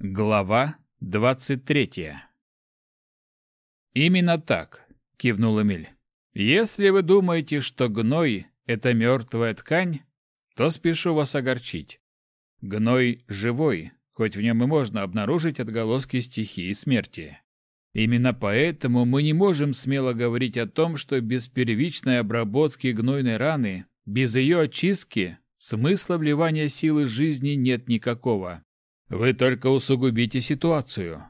Глава двадцать третья. Именно так, кивнул Эмиль. Если вы думаете, что гной это мертвая ткань, то спешу вас огорчить. Гной живой, хоть в нем и можно обнаружить отголоски стихии смерти. Именно поэтому мы не можем смело говорить о том, что без первичной обработки гнойной раны, без ее очистки, смысла вливания силы жизни нет никакого. Вы только усугубите ситуацию.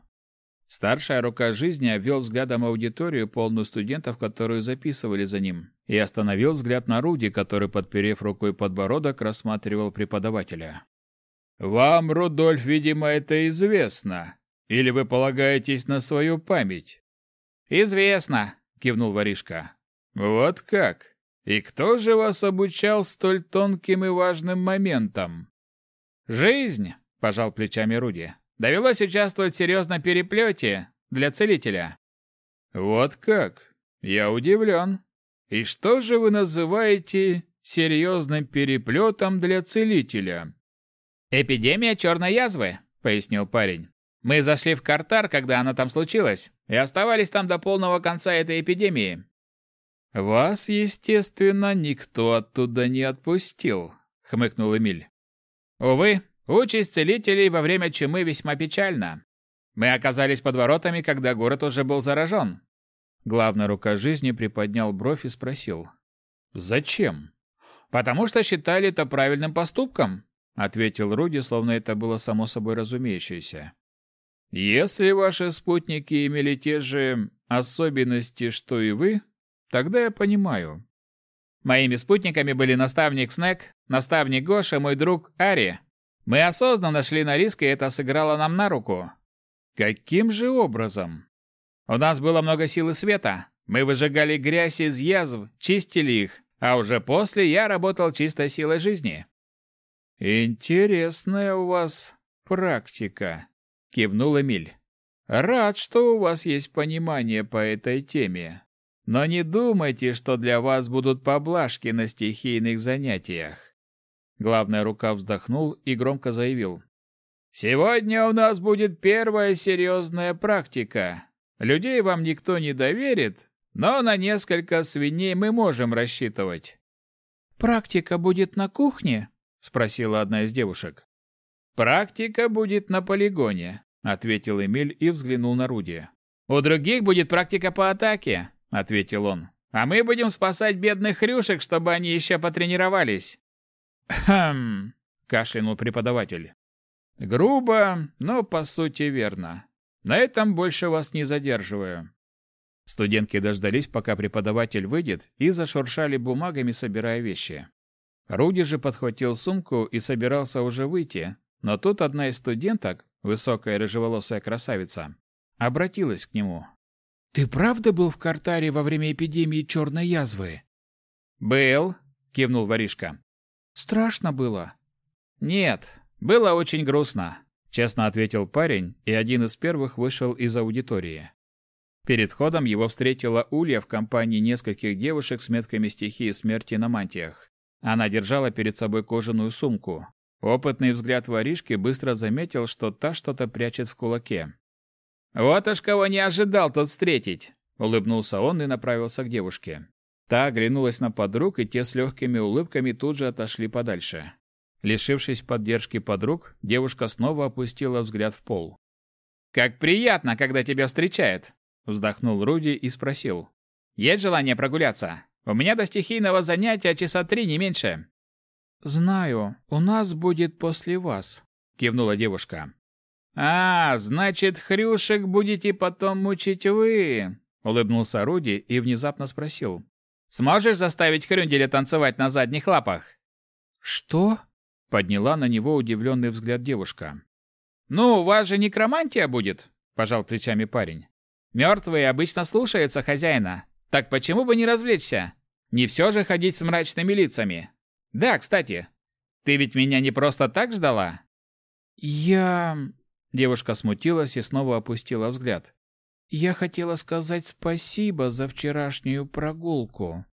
Старшая рука жизни обвел взглядом аудиторию, полную студентов, которые записывали за ним, и остановил взгляд на Руди, который, подперев рукой подбородок, рассматривал преподавателя. «Вам, Рудольф, видимо, это известно. Или вы полагаетесь на свою память?» «Известно», — кивнул воришка. «Вот как? И кто же вас обучал столь тонким и важным моментам?» «Жизнь», пожал плечами Руди. Довелось участвовать в серьезном переплете для целителя. Вот как? Я удивлен. И что же вы называете серьезным переплетом для целителя? Эпидемия черной язвы, пояснил парень. Мы зашли в Картар, когда она там случилась, и оставались там до полного конца этой эпидемии. Вас, естественно, никто оттуда не отпустил, хмыкнул Эмиль. Увы, Участь целителей во время чумы весьма печальна. Мы оказались под воротами, когда город уже был заражен. Главная рука жизни приподнял бровь и спросил. «Зачем?» «Потому что считали это правильным поступком», — ответил Руди, словно это было само собой разумеющееся. «Если ваши спутники имели те же особенности, что и вы, тогда я понимаю». «Моими спутниками были наставник Снег, наставник Гоша, мой друг Ари, мы осознанно шли на риск, и это сыграло нам на руку. Каким же образом? У нас было много силы света. Мы выжигали грязь из язв, чистили их, а уже после я работал чистой силой жизни. Интересная у вас практика, кивнул Эмиль. Рад, что у вас есть понимание по этой теме. Но не думайте, что для вас будут поблажки на стихийных занятиях. Главная рука вздохнул и громко заявил. «Сегодня у нас будет первая серьезная практика. Людей вам никто не доверит, но на несколько свиней мы можем рассчитывать». «Практика будет на кухне?» — спросила одна из девушек. «Практика будет на полигоне», — ответил Эмиль и взглянул на Руди. «У других будет практика по атаке», — ответил он. «А мы будем спасать бедных хрюшек, чтобы они еще потренировались». «Хм!» — кашлянул преподаватель. «Грубо, но по сути верно. На этом больше вас не задерживаю». Студентки дождались, пока преподаватель выйдет, и зашуршали бумагами, собирая вещи. Руди же подхватил сумку и собирался уже выйти, но тут одна из студенток, высокая рыжеволосая красавица, обратилась к нему. «Ты правда был в Картаре во время эпидемии черной язвы?» «Был», — кивнул воришка. Страшно было? Нет, было очень грустно, честно ответил парень, и один из первых вышел из аудитории. Перед входом его встретила Улья в компании нескольких девушек с метками стихии смерти на мантиях. Она держала перед собой кожаную сумку. Опытный взгляд воришки быстро заметил, что та что-то прячет в кулаке. «Вот уж кого не ожидал тут встретить!» — улыбнулся он и направился к девушке. Та оглянулась на подруг, и те с легкими улыбками тут же отошли подальше. Лишившись поддержки подруг, девушка снова опустила взгляд в пол. «Как приятно, когда тебя встречают!» Вздохнул Руди и спросил. «Есть желание прогуляться? У меня до стихийного занятия часа три, не меньше». «Знаю, у нас будет после вас», — кивнула девушка. «А, значит, хрюшек будете потом мучить вы?» — улыбнулся Руди и внезапно спросил. Сможешь заставить Хрюнделя танцевать на задних лапах? Что? Подняла на него удивленный взгляд девушка. Ну, у вас же некромантия будет, пожал плечами парень. Мертвые обычно слушаются хозяина. Так почему бы не развлечься? Не все же ходить с мрачными лицами. Да, кстати, ты ведь меня не просто так ждала? Я... Девушка смутилась и снова опустила взгляд. Я хотела сказать спасибо за вчерашнюю прогулку.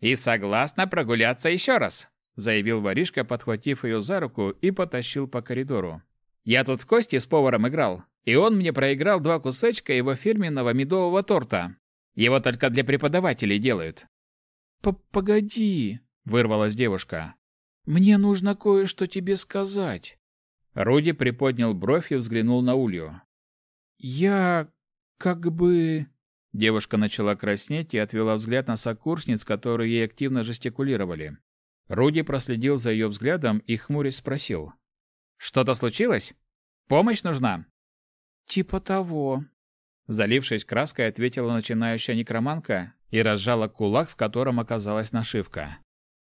И согласна прогуляться еще раз, заявил воришка, подхватив ее за руку и потащил по коридору. Я тут в кости с поваром играл, и он мне проиграл два кусочка его фирменного медового торта. Его только для преподавателей делают. П «Погоди», — вырвалась девушка. «Мне нужно кое-что тебе сказать». Руди приподнял бровь и взглянул на Улью. «Я... как бы...» Девушка начала краснеть и отвела взгляд на сокурсниц, которые ей активно жестикулировали. Руди проследил за ее взглядом и хмурясь спросил. «Что-то случилось? Помощь нужна?» «Типа того», Залившись краской, ответила начинающая некроманка и разжала кулак, в котором оказалась нашивка.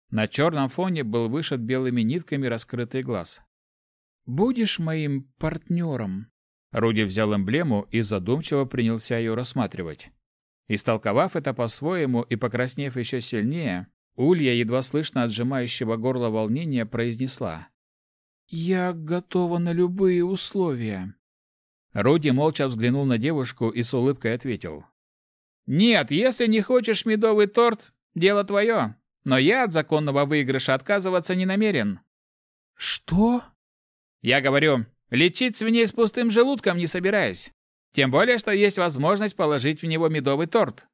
На черном фоне был вышит белыми нитками раскрытый глаз. «Будешь моим партнером?» Руди взял эмблему и задумчиво принялся ее рассматривать. Истолковав это по-своему и покраснев еще сильнее, Улья, едва слышно отжимающего горло волнения, произнесла. «Я готова на любые условия». Руди молча взглянул на девушку и с улыбкой ответил. «Нет, если не хочешь медовый торт, дело твое. Но я от законного выигрыша отказываться не намерен». «Что?» «Я говорю, лечить свиней с пустым желудком не собираюсь. Тем более, что есть возможность положить в него медовый торт».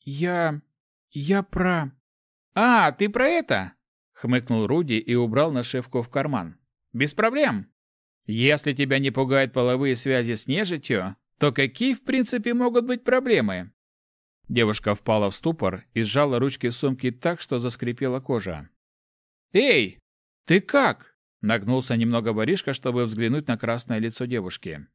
«Я... я про...» «А, ты про это?» — хмыкнул Руди и убрал нашивку в карман. «Без проблем. Если тебя не пугают половые связи с нежитью, то какие, в принципе, могут быть проблемы?» Девушка впала в ступор и сжала ручки сумки так, что заскрипела кожа. «Эй, ты как?» — нагнулся немного воришка, чтобы взглянуть на красное лицо девушки.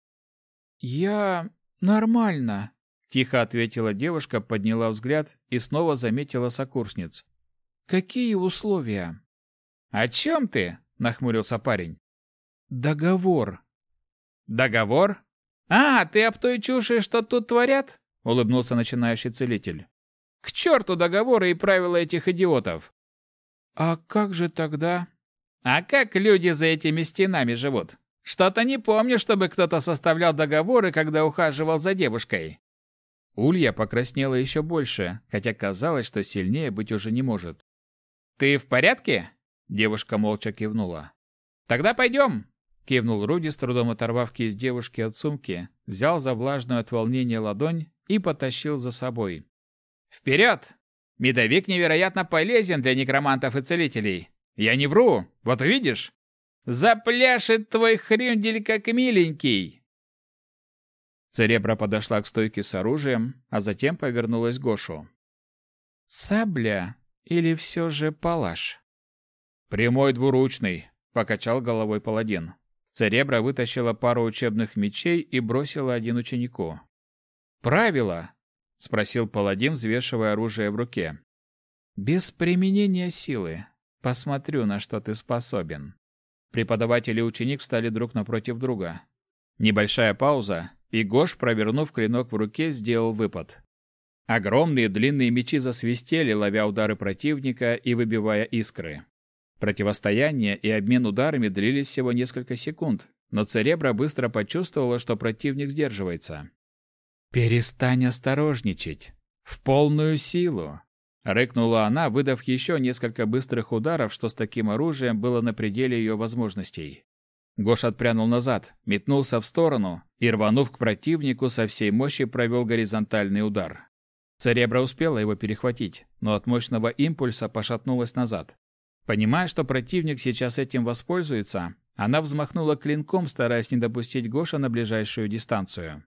«Я... нормально», — тихо ответила девушка, подняла взгляд и снова заметила сокурсниц. «Какие условия?» «О чем ты?» — нахмурился парень. «Договор». «Договор? А, ты об той чуши, что тут творят?» — улыбнулся начинающий целитель. «К черту договоры и правила этих идиотов!» «А как же тогда?» «А как люди за этими стенами живут? Что-то не помню, чтобы кто-то составлял договоры, когда ухаживал за девушкой». Улья покраснела еще больше, хотя казалось, что сильнее быть уже не может. «Ты в порядке?» Девушка молча кивнула. «Тогда пойдем!» Кивнул Руди, с трудом оторвав кисть девушки от сумки, взял за влажную от волнения ладонь и потащил за собой. «Вперед! Медовик невероятно полезен для некромантов и целителей. Я не вру, вот увидишь. Запляшет твой хрюндель как миленький!» Церебра подошла к стойке с оружием, а затем повернулась к Гошу. «Сабля или все же палаш?» «Прямой двуручный», — покачал головой паладин. Церебра вытащила пару учебных мечей и бросила один ученику. «Правило?» — спросил паладин, взвешивая оружие в руке. «Без применения силы. Посмотрю, на что ты способен». Преподаватель и ученик встали друг напротив друга. Небольшая пауза, и Гош, провернув клинок в руке, сделал выпад. Огромные длинные мечи засвистели, ловя удары противника и выбивая искры. Противостояние и обмен ударами длились всего несколько секунд, но Церебра быстро почувствовала, что противник сдерживается. «Перестань осторожничать! В полную силу!» Рыкнула она, выдав еще несколько быстрых ударов, что с таким оружием было на пределе ее возможностей. Гош отпрянул назад, метнулся в сторону и, рванув к противнику, со всей мощи провел горизонтальный удар. Церебра успела его перехватить, но от мощного импульса пошатнулась назад. Понимая, что противник сейчас этим воспользуется, она взмахнула клинком, стараясь не допустить Гоша на ближайшую дистанцию.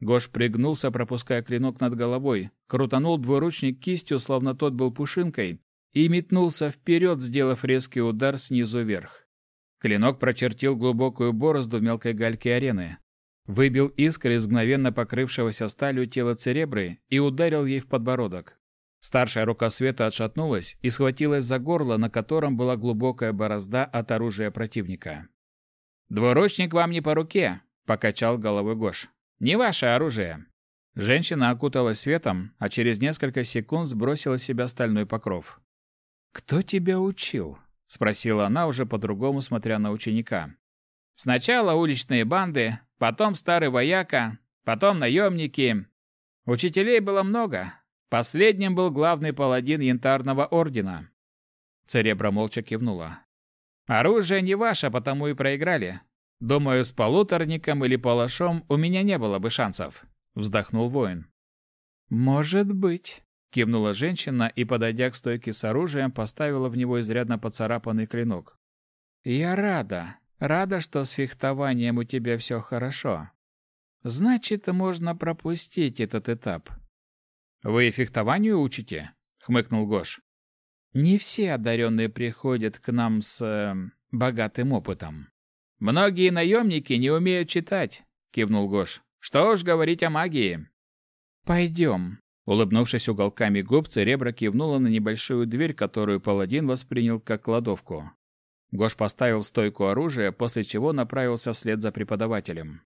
Гош пригнулся, пропуская клинок над головой, крутанул двуручник кистью, словно тот был пушинкой, и метнулся вперед, сделав резкий удар снизу вверх. Клинок прочертил глубокую борозду в мелкой гальке арены, выбил искры из мгновенно покрывшегося сталью тела церебры и ударил ей в подбородок. Старшая рука Света отшатнулась и схватилась за горло, на котором была глубокая борозда от оружия противника. «Двуручник вам не по руке», — покачал головой Гош. «Не ваше оружие». Женщина окуталась светом, а через несколько секунд сбросила с себя стальной покров. «Кто тебя учил?» — спросила она, уже по-другому смотря на ученика. «Сначала уличные банды, потом старый вояка, потом наемники. Учителей было много, Последним был главный паладин Янтарного ордена. Церебра молча кивнула. Оружие не ваше, потому и проиграли. Думаю, с полуторником или палашом у меня не было бы шансов, вздохнул воин. Может быть, кивнула женщина и, подойдя к стойке с оружием, поставила в него изрядно поцарапанный клинок. Я рада, рада, что с фехтованием у тебя все хорошо. Значит, можно пропустить этот этап. Вы фехтованию учите? хмыкнул Гош. Не все одаренные приходят к нам с э, богатым опытом. Многие наемники не умеют читать, кивнул Гош. Что уж говорить о магии. Пойдем. Улыбнувшись уголками губ, Церебра кивнула на небольшую дверь, которую паладин воспринял как кладовку. Гош поставил стойку оружие, после чего направился вслед за преподавателем.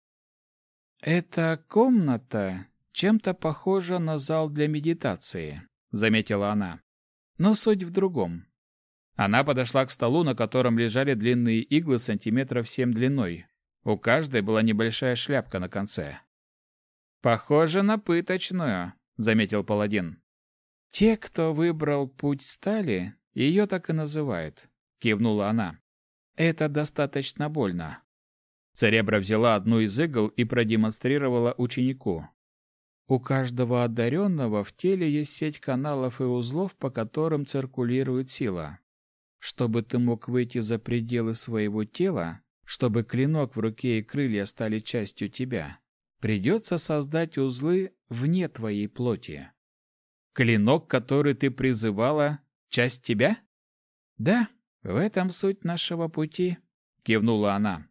«Эта комната чем-то похожа на зал для медитации», — заметила она. «Но суть в другом. Она подошла к столу, на котором лежали длинные иглы сантиметров семь длиной. У каждой была небольшая шляпка на конце. «Похоже на пыточную», — заметил паладин. «Те, кто выбрал путь стали, ее так и называют», — кивнула она. «Это достаточно больно». Церебра взяла одну из игл и продемонстрировала ученику. У каждого одаренного в теле есть сеть каналов и узлов, по которым циркулирует сила. Чтобы ты мог выйти за пределы своего тела, чтобы клинок в руке и крылья стали частью тебя, придется создать узлы вне твоей плоти. Клинок, который ты призывала, часть тебя? Да, в этом суть нашего пути, кивнула она.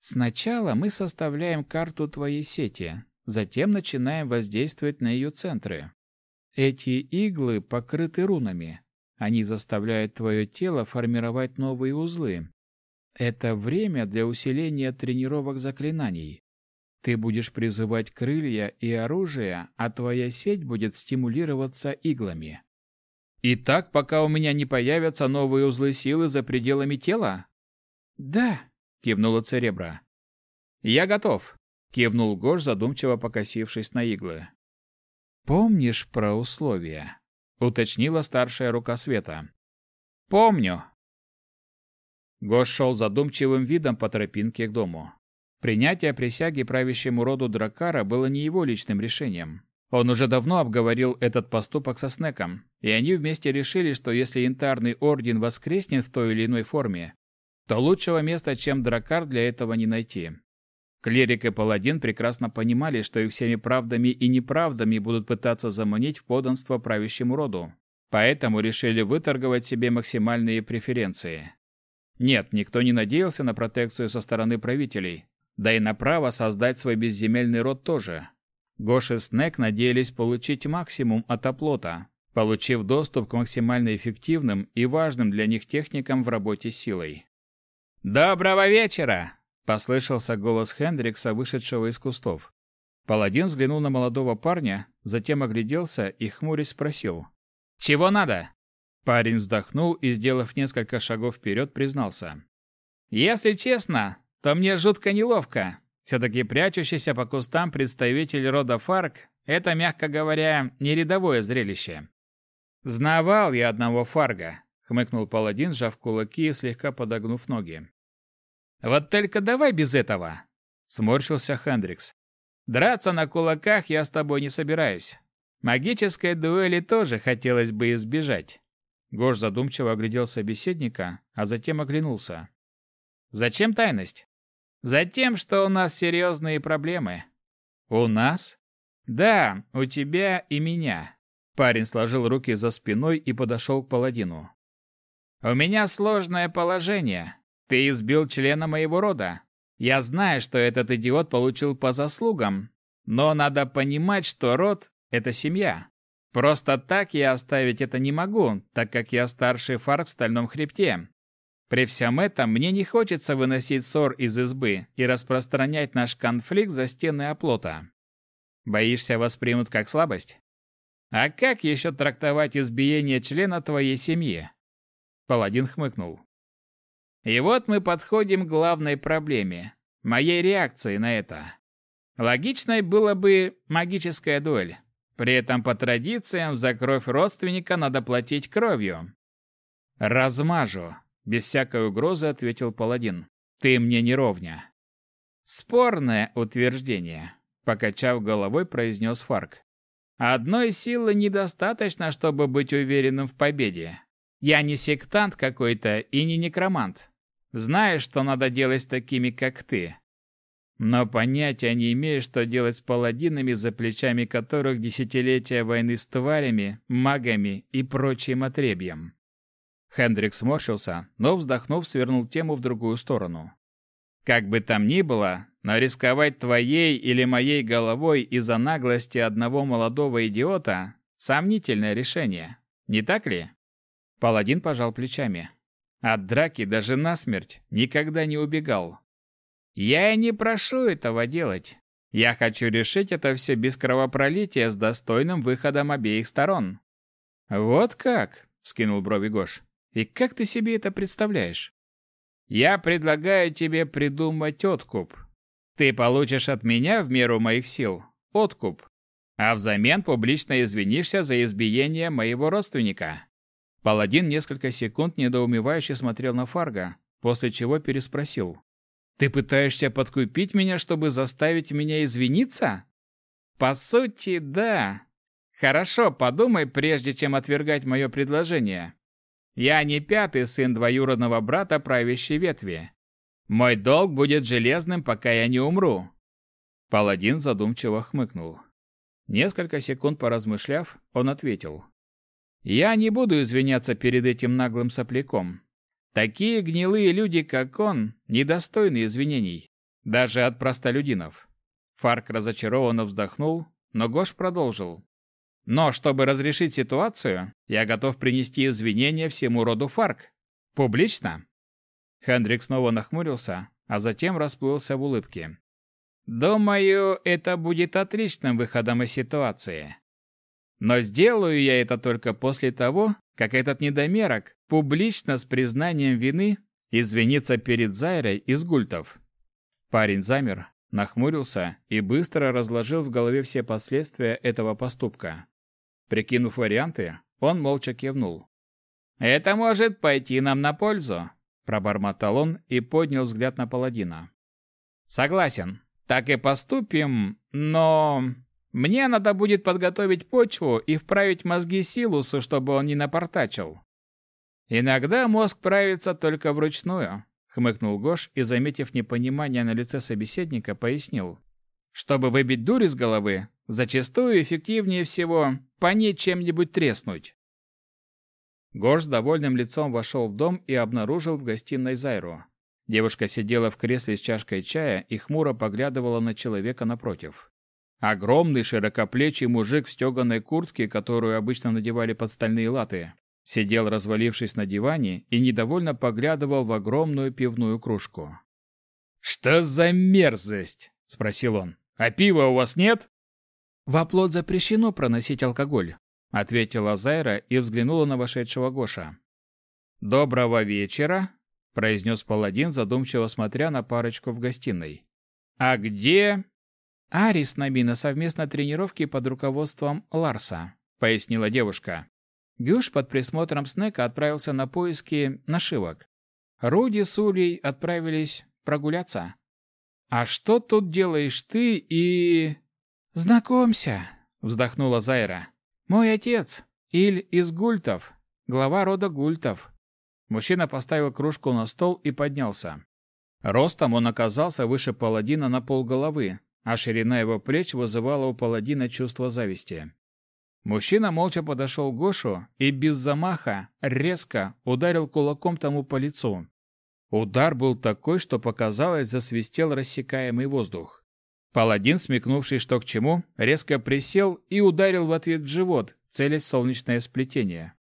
Сначала мы составляем карту твоей сети, затем начинаем воздействовать на ее центры. Эти иглы покрыты рунами. Они заставляют твое тело формировать новые узлы. Это время для усиления тренировок заклинаний. Ты будешь призывать крылья и оружие, а твоя сеть будет стимулироваться иглами. И так, пока у меня не появятся новые узлы силы за пределами тела? Да, кивнула Церебра. Я готов, кивнул Гош, задумчиво покосившись на иглы. Помнишь про условия? Уточнила старшая рука света. Помню. Гош шел задумчивым видом по тропинке к дому. Принятие присяги правящему роду Дракара было не его личным решением. Он уже давно обговорил этот поступок со Снеком, и они вместе решили, что если Янтарный Орден воскреснет в той или иной форме, то лучшего места, чем Дракар, для этого не найти. Клерик и Паладин прекрасно понимали, что их всеми правдами и неправдами будут пытаться заманить в подданство правящему роду. Поэтому решили выторговать себе максимальные преференции. Нет, никто не надеялся на протекцию со стороны правителей, да и на право создать свой безземельный род тоже. Гош и Снег надеялись получить максимум от оплота, получив доступ к максимально эффективным и важным для них техникам в работе силой. «Доброго вечера!» Послышался голос Хендрикса, вышедшего из кустов. Паладин взглянул на молодого парня, затем огляделся и хмурясь спросил: "Чего надо?" Парень вздохнул и, сделав несколько шагов вперед, признался: "Если честно, то мне жутко неловко. все таки прячущийся по кустам представитель рода Фарк это, мягко говоря, не рядовое зрелище. Знавал я одного Фарга, хмыкнул паладин, сжав кулаки и слегка подогнув ноги. Вот только давай без этого, сморщился Хендрикс. Драться на кулаках я с тобой не собираюсь. Магической дуэли тоже хотелось бы избежать. Гош задумчиво оглядел собеседника, а затем оглянулся. Зачем тайность? Затем, что у нас серьезные проблемы. У нас? Да, у тебя и меня. Парень сложил руки за спиной и подошел к паладину. У меня сложное положение. Ты избил члена моего рода. Я знаю, что этот идиот получил по заслугам, но надо понимать, что род — это семья. Просто так я оставить это не могу, так как я старший фарк в Стальном Хребте. При всем этом мне не хочется выносить ссор из избы и распространять наш конфликт за стены оплота. Боишься воспримут как слабость? А как еще трактовать избиение члена твоей семьи? Паладин хмыкнул. И вот мы подходим к главной проблеме моей реакции на это. Логичной было бы магическая дуэль. При этом по традициям за кровь родственника надо платить кровью. Размажу, без всякой угрозы ответил паладин. Ты мне не ровня. Спорное утверждение, покачав головой, произнес Фарк. Одной силы недостаточно, чтобы быть уверенным в победе. Я не сектант какой-то и не некромант. Знаю, что надо делать с такими, как ты. Но понятия не имею, что делать с паладинами, за плечами которых десятилетия войны с тварями, магами и прочим отребьем. Хендрик сморщился, но, вздохнув, свернул тему в другую сторону. Как бы там ни было, но рисковать твоей или моей головой из-за наглости одного молодого идиота – сомнительное решение, не так ли? Паладин пожал плечами. От драки даже насмерть никогда не убегал. Я и не прошу этого делать. Я хочу решить это все без кровопролития с достойным выходом обеих сторон. Вот как, вскинул брови Гош. И как ты себе это представляешь? Я предлагаю тебе придумать откуп. Ты получишь от меня в меру моих сил откуп, а взамен публично извинишься за избиение моего родственника. Паладин несколько секунд недоумевающе смотрел на Фарга, после чего переспросил: "Ты пытаешься подкупить меня, чтобы заставить меня извиниться?" "По сути, да. Хорошо, подумай прежде чем отвергать мое предложение. Я не пятый сын двоюродного брата правящей ветви. Мой долг будет железным, пока я не умру. Паладин задумчиво хмыкнул. Несколько секунд поразмышляв, он ответил: "Я не буду извиняться перед этим наглым сопляком. Такие гнилые люди, как он, недостойны извинений, даже от простолюдинов". Фарк разочарованно вздохнул, но Гош продолжил: но чтобы разрешить ситуацию, я готов принести извинения всему роду Фарк. Публично. Хендрик снова нахмурился, а затем расплылся в улыбке. Думаю, это будет отличным выходом из ситуации. Но сделаю я это только после того, как этот недомерок публично с признанием вины извинится перед Зайрой из гультов. Парень замер, нахмурился и быстро разложил в голове все последствия этого поступка. Прикинув варианты, он молча кивнул. «Это может пойти нам на пользу», – пробормотал он и поднял взгляд на паладина. «Согласен, так и поступим, но мне надо будет подготовить почву и вправить мозги Силусу, чтобы он не напортачил. Иногда мозг правится только вручную, хмыкнул Гош и, заметив непонимание на лице собеседника, пояснил. Чтобы выбить дурь из головы, зачастую эффективнее всего по ней чем-нибудь треснуть. Гош с довольным лицом вошел в дом и обнаружил в гостиной Зайру. Девушка сидела в кресле с чашкой чая и хмуро поглядывала на человека напротив. Огромный широкоплечий мужик в стеганой куртке, которую обычно надевали под стальные латы, сидел, развалившись на диване, и недовольно поглядывал в огромную пивную кружку. «Что за мерзость?» — спросил он. А пива у вас нет? В оплот запрещено проносить алкоголь, ответила Зайра и взглянула на вошедшего Гоша. Доброго вечера, произнес паладин, задумчиво смотря на парочку в гостиной. А где Ари с нами на совместной тренировке под руководством Ларса, пояснила девушка. Гюш под присмотром Снека отправился на поиски нашивок. Руди с Улей отправились прогуляться. А что тут делаешь ты и Знакомься, вздохнула Зайра. Мой отец, Иль из Гультов, глава рода Гультов. Мужчина поставил кружку на стол и поднялся. Ростом он оказался выше паладина на полголовы, а ширина его плеч вызывала у паладина чувство зависти. Мужчина молча подошел к Гошу и без замаха резко ударил кулаком тому по лицу. Удар был такой, что показалось, засвистел рассекаемый воздух. Паладин, смекнувший что к чему, резко присел и ударил в ответ в живот, целясь солнечное сплетение.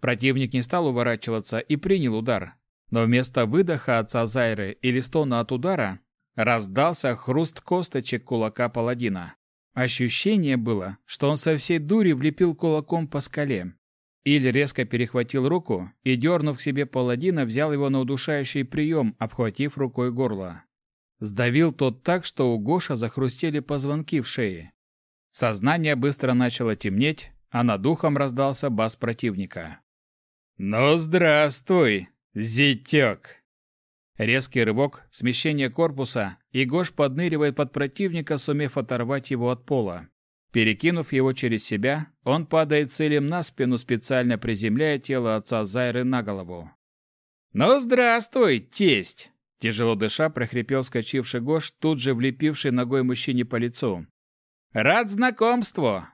Противник не стал уворачиваться и принял удар. Но вместо выдоха отца Зайры или стона от удара раздался хруст косточек кулака паладина. Ощущение было, что он со всей дури влепил кулаком по скале. Иль резко перехватил руку и, дернув к себе паладина, взял его на удушающий прием, обхватив рукой горло. Сдавил тот так, что у Гоша захрустели позвонки в шее. Сознание быстро начало темнеть, а над ухом раздался бас противника. «Ну, здравствуй, зятек!» Резкий рывок, смещение корпуса, и Гош подныривает под противника, сумев оторвать его от пола. Перекинув его через себя, он падает целем на спину, специально приземляя тело отца Зайры на голову. «Ну, здравствуй, тесть!» Тяжело дыша, прохрипел вскочивший Гош, тут же влепивший ногой мужчине по лицу. «Рад знакомству!